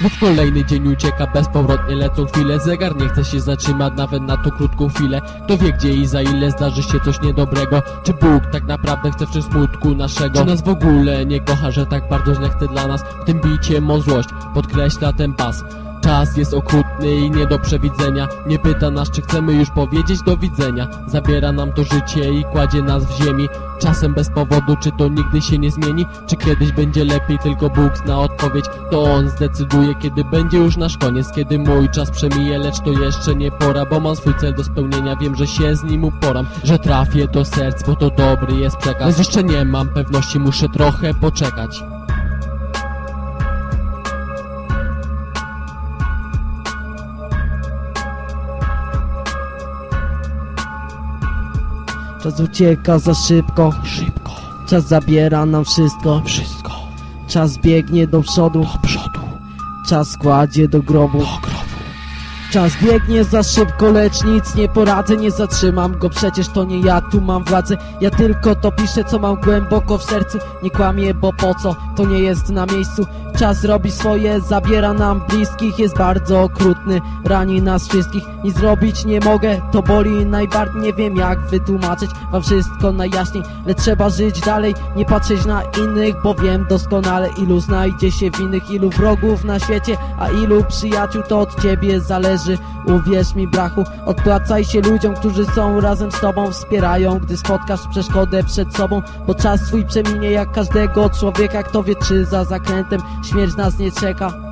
Znów kolejny dzień ucieka, bezpowrotnie lecą chwile Zegar nie chce się zatrzymać nawet na tą krótką chwilę. Kto wie gdzie i za ile zdarzy się coś niedobrego. Czy Bóg tak naprawdę chce w czym smutku naszego? Czy nas w ogóle nie kocha, że tak bardzo źle chce dla nas? W tym bicie mą złość podkreśla ten pas Czas jest okrutny i nie do przewidzenia. Nie pyta nas czy chcemy już powiedzieć do widzenia. Zabiera nam to życie i kładzie nas w ziemi. Czasem bez powodu, czy to nigdy się nie zmieni? Czy kiedyś będzie lepiej, tylko Bóg zna odpowiedź? To On zdecyduje, kiedy będzie już nasz koniec. Kiedy mój czas przemije, lecz to jeszcze nie pora Bo mam swój cel do spełnienia, wiem, że się z nim uporam Że trafię do serc, bo to dobry jest przekaz. Lecz jeszcze nie mam pewności, muszę trochę poczekać Czas ucieka za szybko, Szybko, czas zabiera nam wszystko. Wszystko. Czas biegnie do przodu, do przodu, czas kładzie do grobu. Do grobu Czas biegnie za szybko, lecz nic nie poradzę, nie zatrzymam go, przecież to nie ja tu mam władzę. Ja tylko to piszę, co mam głęboko w sercu. Nie kłamię, bo po co, to nie jest na miejscu. Czas robi swoje, zabiera nam bliskich. Jest bardzo okrutny, rani nas wszystkich. Nic zrobić nie mogę, to boli najbardziej. Nie wiem jak wytłumaczyć wam wszystko najjaśniej Lecz trzeba żyć dalej, nie patrzeć na innych Bo wiem doskonale ilu znajdzie się winnych Ilu wrogów na świecie, a ilu przyjaciół To od ciebie zależy Uwierz mi brachu, odpłacaj się ludziom, którzy są razem z tobą Wspierają, gdy spotkasz przeszkodę przed sobą. Bo czas twój przeminie jak każdego człowieka Kto wie czy za zakrętem. Śmierć nas nie czeka